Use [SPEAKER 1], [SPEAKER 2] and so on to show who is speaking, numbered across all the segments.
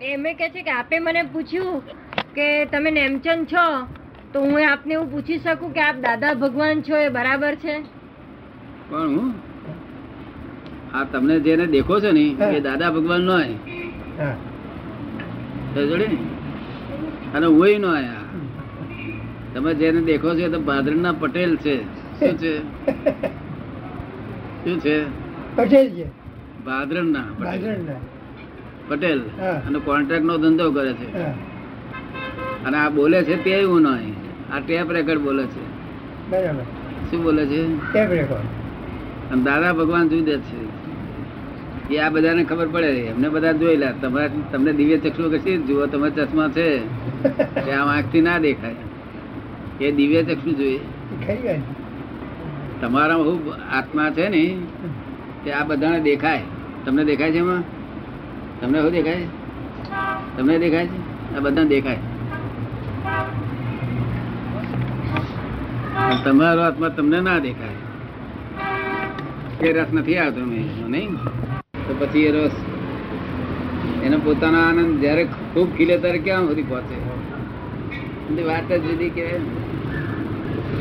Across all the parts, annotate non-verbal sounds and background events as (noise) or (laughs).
[SPEAKER 1] એમે કે છે કે આપે મને પૂછ્યું કે તમે નેમચંદ છો તો હું આપને એવું પૂછી શકું કે આપ દાદા ભગવાન છો એ બરાબર છે?
[SPEAKER 2] પણ હું? આ તમને જેને દેખો છો ને એ દાદા ભગવાન નો જોડે અને હું નો આયા. તમે જેને દેખો છો તો ભાદરના પટેલ છે. શું છે? (laughs) શું છે?
[SPEAKER 3] પટેલ છે.
[SPEAKER 2] ભાદરણના પટેલ.
[SPEAKER 3] બાજરના
[SPEAKER 2] પટેલ અને કોન્ટ્રાક્ટ નો ધંધો કરે છે. અને આ બોલે છે તે એવું નહીં આ ટેપ રેકોર્ડ બોલે છે.
[SPEAKER 3] બરાબર.
[SPEAKER 2] શું બોલે છે?
[SPEAKER 3] Tape record.
[SPEAKER 2] અને દાદા ભગવાન જુદા છે. એ આ બધાને ખબર પડે. એમને બધા જોયેલા તમારા તમને દિવ્ય ચક્ષુ કશી જુઓ? તમે ચશ્મા છે. એ આમ આંખથી ના દેખાય. એ દિવ્ય ચક્ષુ જોઈએ. તમારા આત્મા છે ને તે આ બધાને દેખાય. તમને દેખાય છે એમાં? તમને શું દેખાય તમને દેખાય છે? આ બધા દેખાય. તમારો આત્મા તમને ના દેખાય. એ રસ નથી આવતો નહીં? તો પછી એ રસ, એનો પોતાનો આનંદ જ્યારે ખૂબ ખીલે ત્યારે ક્યાં સુધી પહોંચે? વાત જ જુદી કે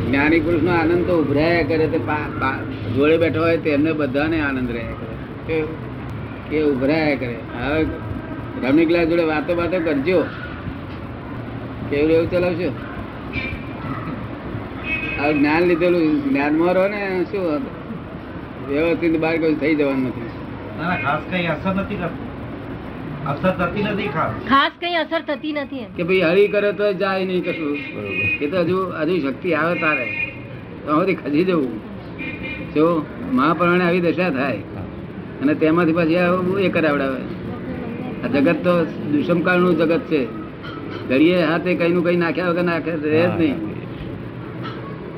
[SPEAKER 2] જ્ઞાની પુરુષ નો આનંદ તો ઉભરાયા કરે, તે જોડે બેઠો હોય તેમને બધાને આનંદ રહ્યા કરે? કે ઉભરાયા કરે. હવે રમણીકલા જોડે વાતો વાતો કરજો. કેવું એવું ચલાવશો? હવે જ્ઞાન લીધેલું જ્ઞાનમાં રહો ને શું વ્યવસ્થિત બહાર કોઈ થઈ જવાનું નથી.
[SPEAKER 4] ખાસ કઈ અસર નથી કરતું. અસર થતી નથી ખાસ.
[SPEAKER 1] ખાસ કઈ અસર થતી નથી
[SPEAKER 2] કે ભાઈ હરી કરે તો જાય નહીં કશું. એ તો હજુ હજુ શક્તિ આવે તારે. તો ખસી જવું. જો મહાપ્રાણે આવી દશા થાય. અને તેમાંથી પછી એ કરાવડાવે આ જગત તો દુષ્મકાળનું જગત છે. ઘડીએ હાથે કઈનું કઈ નાખ્યા વગર નાખે રહે જ નહીં.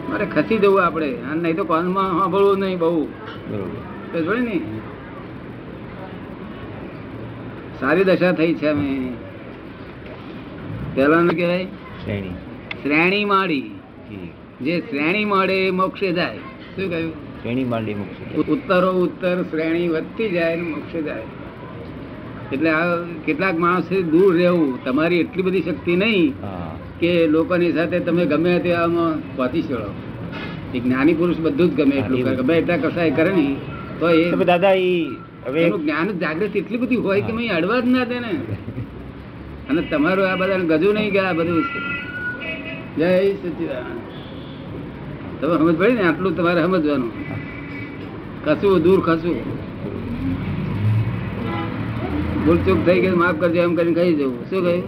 [SPEAKER 2] મારે ખસી જવું આપણે. અને નહીં તો કોનમાં સાંભળવું નહીં બહુ. જોડે ને સારી દશા થઈ છે અમે. પહેલાનું કહેવાય.
[SPEAKER 5] શ્રેણી.
[SPEAKER 2] શ્રેણી માળી. જે શ્રેણી મળે મોક્ષે જાય. શું કહ્યું?
[SPEAKER 5] શ્રેણી માંડી મોક્ષ
[SPEAKER 2] ઉત્તરો ઉત્તર શ્રેણી વધતી જાય મોક્ષે જાય. એટલે આ કેટલાક માણસે દૂર રહેવું તમારી એટલી બધી શક્તિ નહીં કે લોકોની સાથે તમે ગમે તેવામાં પહોંચી શકો એક જ્ઞાની પુરુષ બધું જ ગમે એટલું ગમે એટલા કસાય કરે નહીં તો એ
[SPEAKER 5] દાદા એ હવે
[SPEAKER 2] એનું જ્ઞાન જાગૃતિ એટલી બધી હોય કે મેં અડવા જ ના દે ને. અને તમારું આ બધા ગજુ નહીં ગયા બધું જય સચિદાન તમે સમજ પડી ને? આટલું તમારે સમજવાનું. કશું દૂર ખસું ભૂલ ચૂક થઈ ગઈ માફ કરજો એમ કરીને કહી જવું શું કહ્યું?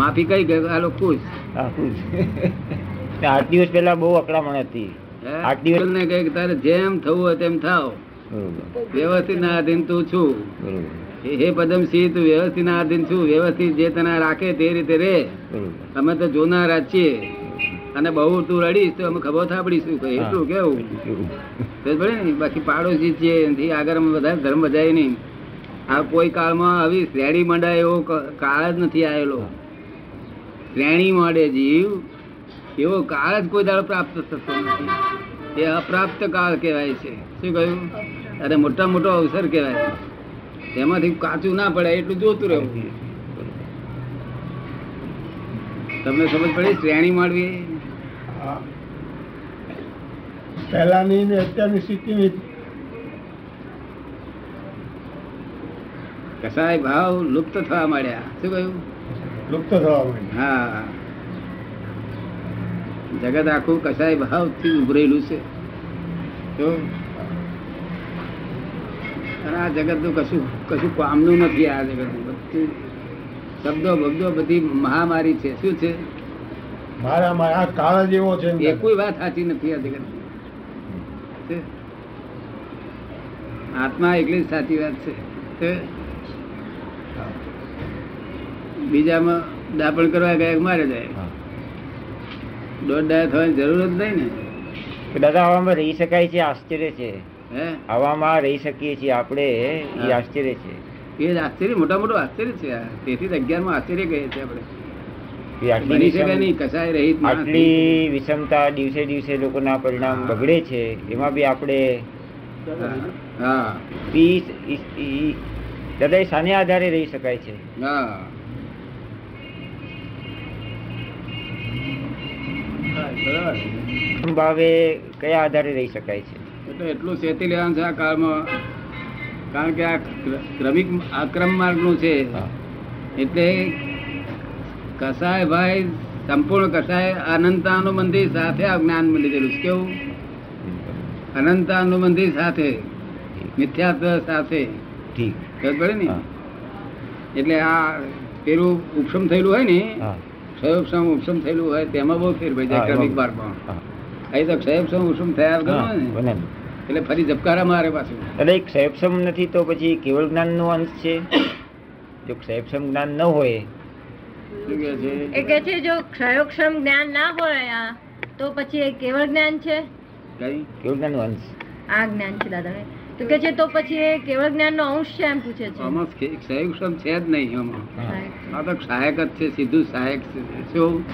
[SPEAKER 2] માફી કઈ ગઈ? આ લોકો ખુશ.
[SPEAKER 5] આઠ દિવસ પહેલા બહુ અકળામણ હતી. આઠ દિવસ
[SPEAKER 2] ને કહે તારે જેમ થવું હોય તેમ થાવ. વ્યવસ્થિત ના આધીન તું છું. હે પદમસિંહ તું વ્યવસ્થિત ના આધીન છું. વ્યવસ્થિત જે તને રાખે તે રીતે રે. અમે તો જોનારા છીએ. અને બહુ તું રડીશ તો અમે ખબર થાપડીશું. એટલું કેવું. પડે ને બાકી પાડોશી છે એનાથી આગળ અમે બધા ધર્મ બધાય નહીં. આ કોઈ કાળમાં આવી શ્રેણી મંડાય એવો કાળ જ નથી આવેલો. શ્રેણી માંડે જીવ એવો કાળ જ કોઈ દાડો પ્રાપ્ત થતો નથી. એ અપ્રાપ્ત કાળ કહેવાય છે. શું કહ્યું? અરે મોટા મોટો અવસર કહેવાય. એમાંથી કાચું ના પડે એટલું જોતું રહેવું. તમને સમજ પડી? શ્રેણી માંડવી
[SPEAKER 3] હા. પહેલાની ને અત્યારની સ્થિતિની
[SPEAKER 2] કસાય ભાવ લુપ્ત થવા માંડ્યા. શું કહ્યું?
[SPEAKER 3] લુપ્ત થવા માંડ્યા.
[SPEAKER 2] હા. જગત આખું કસાય ભાવથી ઉભરેલું છે. તો આ જગતનું કશું કશું કામનું નથી આ જગત. બધું શબ્દો બબ્દો બધી મહામારી છે. શું છે?
[SPEAKER 3] મારા મારા આ કાળ જેવો છે
[SPEAKER 2] એ કોઈ વાત સાચી નથી આ જગત આત્મા એકલી સાચી વાત છે. બીજામાં દાપણ કરવા ગયા મારે જાય. દોઢ ડાયા થવાની જરૂર જ નહીં ને.
[SPEAKER 5] દાદા હવામાં રહી શકાય છે આશ્ચર્ય છે.
[SPEAKER 2] હે?
[SPEAKER 5] હવામાં રહી શકીએ છીએ આપણે એ આશ્ચર્ય છે.
[SPEAKER 2] એ આશ્ચર્ય મોટા મોટું આશ્ચર્ય છે તેથી જ અગિયારમાં આશ્ચર્ય કહીએ છીએ આપણે.
[SPEAKER 5] આટલી વિષમતા દિવસે દિવસે લોકોના પરિણામ બગડે છે. એમાં બી આપણે દાદા શાને આધારે રહી શકાય છે. ભાવે કયા આધારે રહી શકાય છે?
[SPEAKER 2] એટલે એટલું શેતી લેવાનું છે આ કાળમાં. કારણ કે આ ક્ર- ક્રમિક આક્રમ માર્ગનું છે. એટલે કસાય ભાઈ સંપૂર્ણ કસાય અનંતાનુબંધી સાથે આ જ્ઞાન મળી ગયેલું કેવું? અનંતાનુબંધી સાથે મિથ્યાત્વ સાથે.
[SPEAKER 5] ઠીક.
[SPEAKER 2] પડે ને? એટલે આ પેલું ઉપશમ થયેલું હોય ને ક્ષયોપશમ ઉપશમ થયેલું હોય તેમાં બહુ ફેર પડી જાય ક્રમિક માર્ગમાં અહીં તો ક્ષયોપશમ ઉપશમ થયા વગર ને એટલે ફરી ઝબકારા મારે પાછું.
[SPEAKER 5] એટલે એ ક્ષયક્ષમ નથી તો પછી કેવળ જ્ઞાન નો અંશ છે? જો ક્ષયક્ષમ જ્ઞાન ન હોય
[SPEAKER 1] એ કે છે જો ક્ષયોક્ષમ જ્ઞાન ના હોય તો પછી એ કેવળ જ્ઞાન છે?
[SPEAKER 5] કેવળ જ્ઞાન અંશ.
[SPEAKER 1] આ જ્ઞાન છે દાદા તો કે છે તો પછી એ કેવળ જ્ઞાન નો અંશ છે એમ પૂછે છે.
[SPEAKER 2] આમાં ક્ષયોક્ષમ છે જ નહીં આમાં. આ તો સહાયક જ છે સીધું સહાયક છે. શું?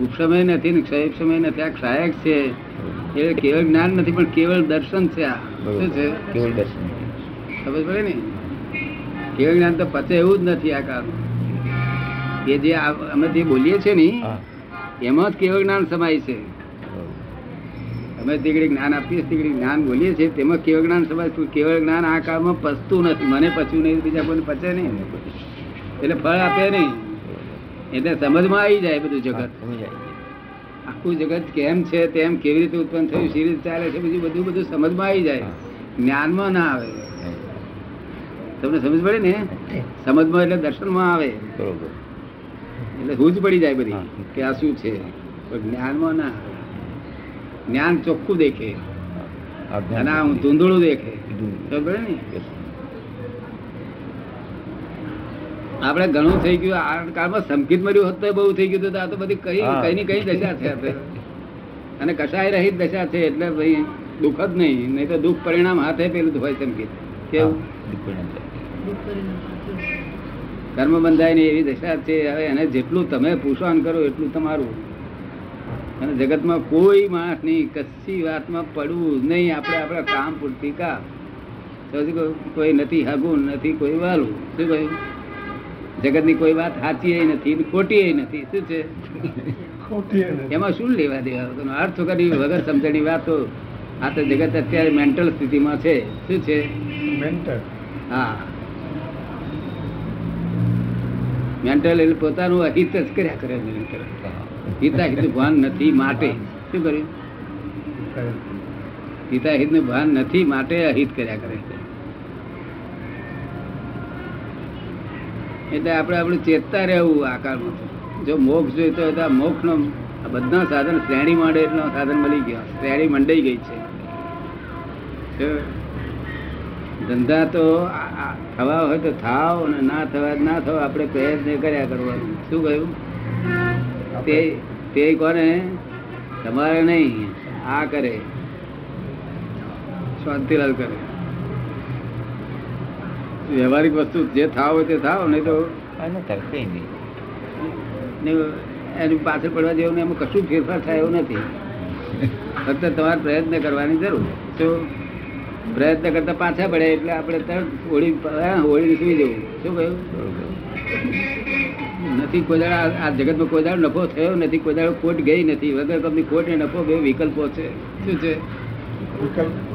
[SPEAKER 2] ઉપશમય નથી ને ક્ષયોક્ષમય નથી આ સહાયક છે. એ કેવળ જ્ઞાન નથી પણ કેવળ દર્શન છે આ. શું છે?
[SPEAKER 5] કેવળ દર્શન.
[SPEAKER 2] ખબર પડે ને? કેવળ જ્ઞાન તો પચે એવું જ નથી આ કાળ એ જે અમે જે બોલીએ છીએ ને એમાં જ કેવળ જ્ઞાન સમાય છે. અમે જે જ્ઞાન આપીએ તે જ્ઞાન બોલીએ છીએ તેમાં કેવળ જ્ઞાન સમાય છે. કેવળ જ્ઞાન આ કાળમાં પચતું નથી? મને પચ્યું નહીં બીજા કોઈને પચે નહીં? એટલે ફળ આપે નહીં. એટલે સમજમાં આવી જાય બધું જગત. આખું જગત કેમ છે તેમ કેવી રીતે ઉત્પન્ન થયું સી રીતે ચાલે છે બધું બધું બધું સમજમાં આવી જાય. જ્ઞાનમાં ના આવે. તમને સમજ પડે ને? સમજમાં એટલે દર્શનમાં આવે.
[SPEAKER 5] બરોબર.
[SPEAKER 2] એટલે હૂજ પડી જાય બધી કે આ શું છે? જ્ઞાનમાં ના જ્ઞાન ચોખ્ખું દેખે. અને હું ધૂંધળું દેખે. ખબર ને? આપણે ઘણું થઈ ગયું આ કાળમાં સંકિત મર્યું હોત તો બહુ થઈ ગયું હતું તો આ તો બધી કઈ કઈ ની કઈ દશા છે અને કશાય રહિત દશા છે એટલે ભાઈ દુઃખ જ નહીં. નહીં તો દુઃખ પરિણામ હાથે પેલું હોય સંકિત. કેવું?
[SPEAKER 5] દુઃખ દીપક
[SPEAKER 2] કર્મ બંધાય ને એવી દશા છે હવે એને જેટલું તમે પુષણ કરો એટલું તમારું. અને જગતમાં કોઈ માણસ નહીં કશી વાતમાં પડવું નહીં આપણે આપણા કામ પૂરતી કા? કોઈ નથી હગું નથી કોઈ વાલું. શું કહ્યું? જગતની કોઈ વાત સાચી નથી ખોટી નથી. શું છે? એમાં શું લેવા દેવા? અર્થ કરી વગર સમજણી વાતો. આ તો જગત અત્યારે મેન્ટલ સ્થિતિમાં છે. શું છે?
[SPEAKER 3] મેન્ટલ
[SPEAKER 2] હા. મેન્ટલ એટલે પોતાનું અહિત જ કર્યા કરે. હિતાહિત ભાન નથી માટે. શું કર્યું હિતાહિતનું ભાન નથી માટે અહિત કર્યા કરે એટલે આપણે આપણું ચેતતા રહેવું આ કાળમાં. જો મોક્ષ જોઈતો તો આ મોક્ષ નો બધા સાધન શ્રેણી માંડે એટલો સાધન મળી ગયા. શ્રેણી મંડાઈ ગઈ છે. ધંધા તો થવા હોય તો થાવ અને ના થવા ના થવા આપણે પ્રયત્ન કર્યા કરવાનું. શું કહ્યું? તે તે કોને? તમારે નહીં. આ કરે. શાંતિલાલ કરે. વ્યવહારિક વસ્તુ જે થાવ હોય તે થાવ નહીં તો
[SPEAKER 5] ના.
[SPEAKER 2] ને એની પાછળ પડવા જેવું ને એમાં કશું ફેરફાર થાય એવું નથી. (laughs) ફક્ત તમારે પ્રયત્ન કરવાની જરૂર. શું? પ્રયત્ન કરતા પાછા પડે એટલે આપણે તરત હોળી હોળી સુઈ જવું. શું કહ્યું? નથી કોઈ દાડો આ- જગતમાં કોઈ દાડો નફો થયો નથી કોઈ દાડો ખોટ ગઈ નથી. વગર કંપની ખોટ ને નફો બે વિકલ્પો છે. શું છે?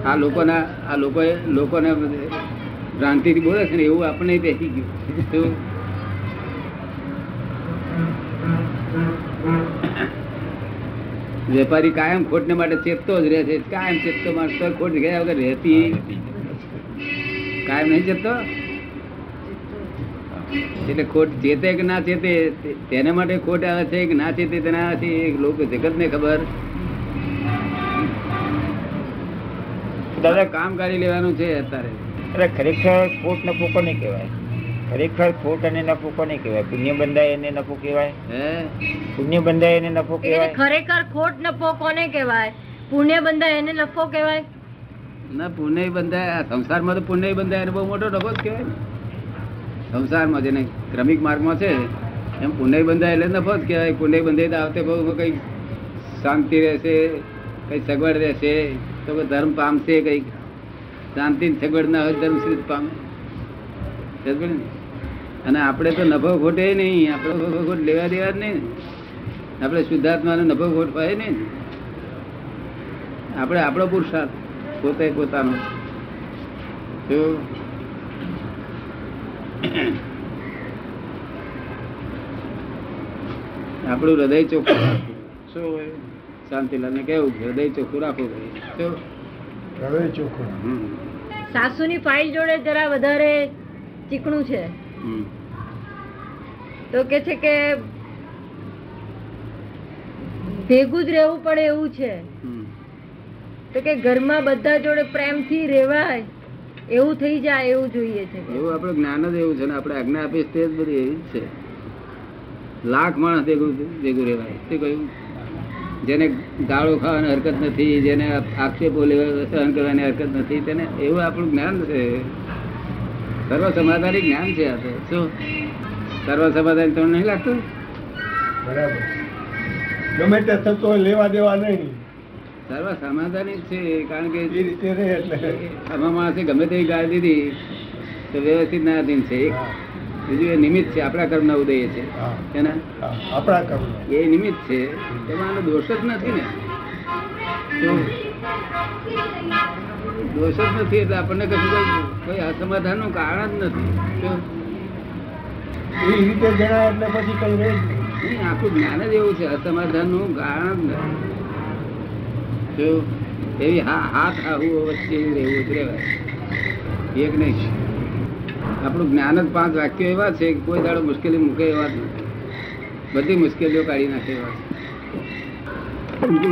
[SPEAKER 2] આ લોકોના આ લોકોએ લોકોને ભ્રાંતિથી બોલે છે ને એવું આપણને બેસી ગયું. શું? વેપારી કાયમ ખોટને માટે ચેપતો જ રહે છે. કાયમ ચેપતો માણસ ખોટ ગયા વગર રહેતી કાયમ નહીં ચેપતો? એટલે ખોટ ચેતે કે ના ચેતે? તેને તેના માટે ખોટ આવે છે કે ના ચેતે તેનાથી લોકો જગત ને ખબર.
[SPEAKER 5] દાદા
[SPEAKER 2] કામ કાઢી લેવાનું છે અત્યારે.
[SPEAKER 5] અરે ખરેખર ખોટ નફો નહીં કહેવાય. ખરેખર ખોટ અને નફો કોને કહેવાય? પુણ્ય બંધાય એને નફો કહેવાય?
[SPEAKER 2] હે?
[SPEAKER 5] પુણ્ય બંધાય એને નફો કહેવાય?
[SPEAKER 1] ખરેખર ખોટ નફો કોને કહેવાય? પુણ્ય બંધાય એને નફો કહેવાય?
[SPEAKER 2] ના પુણ્ય બંધાય આ સંસારમાં તો પુણ્ય બંધાય એને બહુ મોટો નફો જ કહેવાય. સંસારમાં જેને ક્રમિક માર્ગમાં છે એમ પુણ્ય બંધાય એટલે નફો જ કહેવાય. પુણ્ય બંધાય તો આવતે બહુ કંઈક શાંતિ રહેશે કંઈ સગવડ રહેશે તો કોઈ ધર્મ પામશે કંઈક. શાંતિ ને સગવડ ના હોય ધર્મ સિદ્ધ પામે? અને આપણે તો નફો ખોટે નહીં આપણે નફો ખોટ લેવા દેવા જ નહીં. આપણે શુદ્ધાત્માનો નફો ખોટ હોય નહીં. આપણે આપણો પુરુષાર્થ પોતે પોતાનો. આપણું હૃદય ચોખ્ખું શું હોય? શાંતિલાલને કેવું હૃદય ચોખ્ખું રાખવું ભાઈ.
[SPEAKER 3] હૃદય ચોખ્ખું
[SPEAKER 2] હમ.
[SPEAKER 1] સાસુની ફાઇલ જોડે જરા વધારે ચીકણું છે. તો કે છે કે ભેગું જ રહેવું પડે એવું છે. તો કે ઘરમાં બધા જોડે પ્રેમથી રહેવાય એવું થઈ જાય એવું જોઈએ છે.
[SPEAKER 2] એવું આપણું જ્ઞાન જ એવું છે ને આપણે આજ્ઞા આપીશ તે જ બધી એવી છે. લાખ માણસ ભેગું ભેગું રહેવાય. તે કહ્યું? જેને ગાળો ખાવાની હરકત નથી જેને આક્ષેપો લેવા સહન કરવાની હરકત નથી તેને એવું આપણું જ્ઞાન છે. સર્વ સમાધાની જ્ઞાન છે આપણે શું? સર્વ સમાધાન તમને નહીં લાગતું?
[SPEAKER 3] બરાબર. ગમે તે થતો લેવા દેવા નહીં.
[SPEAKER 2] સર્વ સમાધાની છે કારણ કે
[SPEAKER 3] એ રીતે રહે એટલે.
[SPEAKER 2] આમાં માણસે ગમે તેવી ગાળ દીધી તો વ્યવસ્થિત ના અધીન છે. બીજું એ નિમિત્ત છે આપણા કર્મના ઉદય છે. એના?
[SPEAKER 3] આપણા કર્મ
[SPEAKER 2] એ નિમિત્ત છે. એમાં દોષ જ નથી ને. તો દોષ જ નથી એટલે આપણને કશું કોઈ કોઈ અસમાધાનનું કારણ જ નથી.
[SPEAKER 3] એ રીતે જણાય એટલે પછી કઈ રહે જ નહીં.
[SPEAKER 2] નહીં, આખું જ્ઞાન જ એવું છે અસમાધાનનું કારણ જ નથી. એવી હાથ આવું વચ્ચે રહેવું જ રહેવાય. એક નહીં. આપણું જ્ઞાન જ પાંચ વાક્યો એવા છે કે કોઈ દાડો મુશ્કેલી મૂકે એવા જ નથી. બધી મુશ્કેલીઓ કાઢી નાખે એવા છે.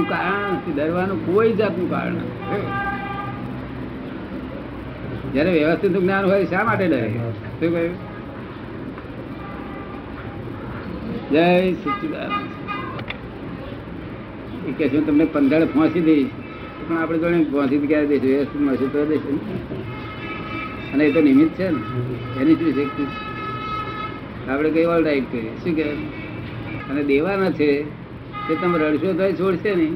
[SPEAKER 2] કારણ ડરવાનું કોઈ જાતનું કારણ નથી. જયારે વ્યવસ્થિત જ્ઞાન હોય શા માટે ડરે? શું કહ્યું? જય સચિદાનંદ. એ કે છે હું તમને પંદર પહોંચી દઈશ પણ આપણે જોડે પહોંચી ક્યારે દઈશું વ્યવસ્થિત મળશે તો દઈશું અને એ તો નિમિત્ત છે ને. એની શું શક્તિ આપણે કઈ ઓલ રાઈટ કરીએ? શું કહે? અને દેવાના છે તે તમે રડશો તો છોડશે નહીં?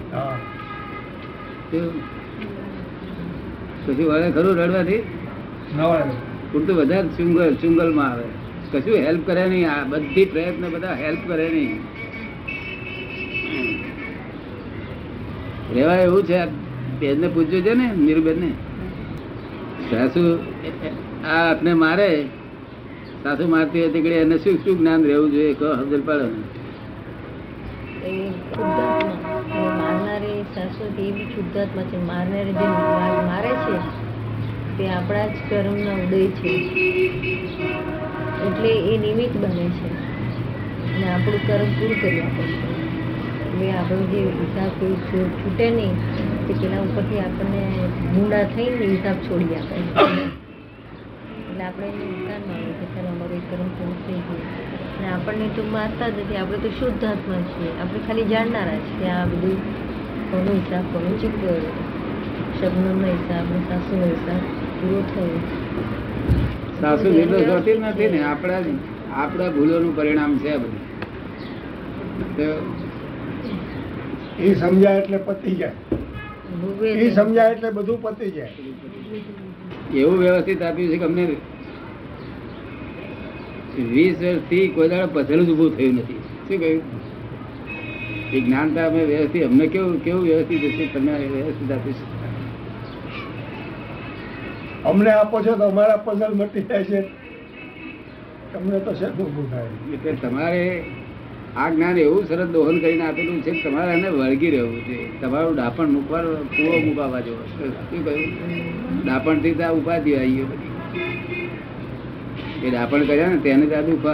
[SPEAKER 2] પછી વળે ખરું રડવાથી? ઉલટું વધારે ચુંગલ ચુંગલમાં આવે. કશું હેલ્પ કરે નહીં. આ બધી પ્રયત્ન બધા હેલ્પ કરે નહીં. રેવા એવું છે. બેનને પૂછ્યું છે ને મીરુબેનને? સાસુ આ આપને મારે? સાસુ મારતી હતી કે એને શું શું જ્ઞાન રહેવું જોઈએ? કહો સમજણ પાડો
[SPEAKER 1] મારનારી સાસુ હતી એ બી શુદ્ધાત્મા છે મારનારી જે મારે છે તે આપણા જ કર્મનો ઉદય છે. એટલે એ નિમિત્ત બને છે. અને આપણું કર્મ પૂરું કરી આપે છે. એટલે આપણો જે હિસાબ કોઈ છૂટે નહીં, તે પેલા ઉપરથી આપણને મૂંડા થઈને હિસાબ છોડી આપે એટલે આપણે એને વિચાર માનવો કે ચાલો અમારું કર્મ પૂરું થઈ ગયું. અને આપણને તો માનતા નથી. આપણે તો શુદ્ધ આત્મા છીએ. આપણે ખાલી જાણનારા છીએ. આ બધું કોનો હિસાબ કોનો ચૂક્યો શબ્દનો હિસાબ, સાસુનો હિસાબ. પૂરો થયો
[SPEAKER 2] સાસુ નિર્દોષ હોતી નથી ને આપણા આપણા ભૂલોનું પરિણામ છે આ બધું.
[SPEAKER 3] એ સમજાય એટલે પતી જાય. એ સમજાય એટલે બધું પતી જાય.
[SPEAKER 2] એવું વ્યવસ્થિત આપ્યું છે કે અમને વીસ વર્ષથી કોઈ દાડે પથેલું જ ઊભું થયું નથી. શું કહ્યું? એ જ્ઞાનતા અમે વ્યવસ્થિત અમને કેવું કેવું વ્યવસ્થિત હશે? તમે વ્યવસ્થિત આપ્યું છે
[SPEAKER 3] અમને આપો છો તો અમારા પઝલ મટી જાય છે. તમને તો શેનું થાય.
[SPEAKER 2] એટલે તમારે આ જ્ઞાન એવું સરસ દોહન કરીને આપેલું છે કે તમારે એને વળગી રહેવું છે. તમારું ડાપણ મૂકવાનો કૂવો મુકાવા જેવો. શું કહ્યું? ડાપણથી તો ઉપાધિ આવી ગયો. બધી એ ડાપણ કર્યા ને તેને ત્યાં દુઃખ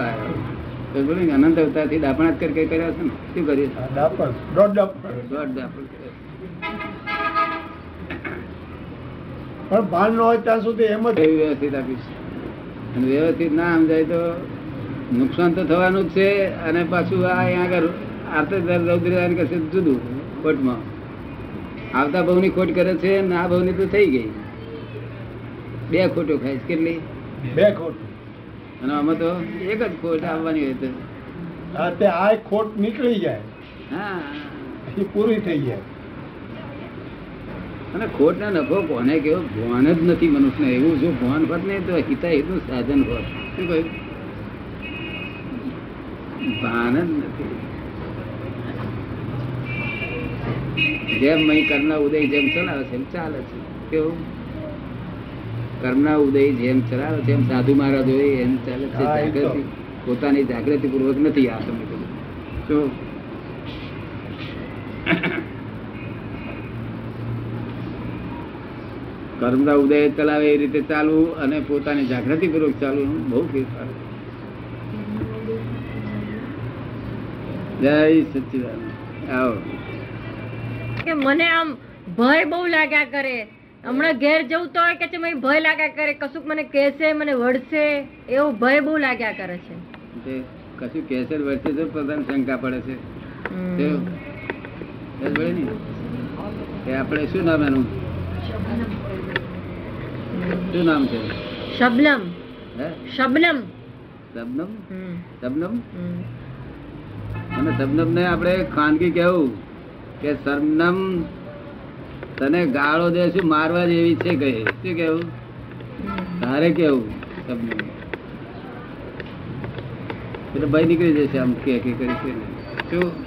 [SPEAKER 2] તો બોલું અનંત અવતારથી ડાપણ જ કરી કર્યા છે ને. શું કર્યું?
[SPEAKER 3] દોઢ ડાપણ.
[SPEAKER 2] દોઢ ડાપણ કર્યા
[SPEAKER 3] પણ ભાન ન હોય ત્યાં સુધી એમ જ
[SPEAKER 2] વ્યવસ્થિત આપીશ. અને વ્યવસ્થિત ના સમજાય તો નુકસાન તો થવાનું જ છે અને પાછું આ અહીંયા આગળ આર્તદાર રૌદ્રદાન કરશે જુદું ખોટમાં આવતા ભાવની ખોટ કરે છે અને આ ભાવની તો થઈ ગઈ. બે ખોટો ખાય છે કેટલી?
[SPEAKER 3] બે ખોટ.
[SPEAKER 2] અને આમાં તો એક જ ખોટ આવવાની હોય તો.
[SPEAKER 3] આ ખોટ નીકળી જાય.
[SPEAKER 2] હા.
[SPEAKER 3] એ પૂરી થઈ જાય.
[SPEAKER 2] અને ખોટ ને નફો કોને કેવો ભાન જ નથી મનુષ્યને. એવું જો ભાન હોત ને તો હિતા હિતનું સાધન હોત. શું કહ્યું? ભાન જ નથી. જેમ મય કરના ઉદય જેમ ચલાવે છે એમ ચાલે છે. કેવું? કર્મના ઉદય જેમ ચલાવે છે એમ સાધુ મહારાજ હોય એમ ચાલે છે. જાગૃતિ પોતાની જાગૃતિ પૂર્વક નથી આ તમે કહ્યું શું? કર્મના ઉદય ચલાવે એ રીતે ચાલવું અને પોતાની જાગૃતિ પૂર્વક ચાલવું બહુ ફેરફાર. જય સચિદાન આવો.
[SPEAKER 1] કે મને આમ ભય બહુ લાગ્યા કરે. હમણાં ઘેર જવું તો કે છે મને ભય લાગ્યા કરે. કશુંક મને કહેશે મને વળશે એવો ભય બહુ લાગ્યા કરે છે.
[SPEAKER 2] કશું કહેશે વળશે તો પ્રધાન શંકા પડે છે. આપણે શું નામ એનું? શું નામ છે?
[SPEAKER 1] શબનમ.
[SPEAKER 2] હે?
[SPEAKER 1] શબનમ.
[SPEAKER 2] શબનમ? શબનમ? અને શબનમ ને આપણે ખાનગી કેવું કે શબનમ તને ગાળો દે શું મારવા જેવી છે કહે. શું કેવું તારે કેવું શબનમ? એટલે ભાઈ નીકળી જશે આમ કે કે કરી શું?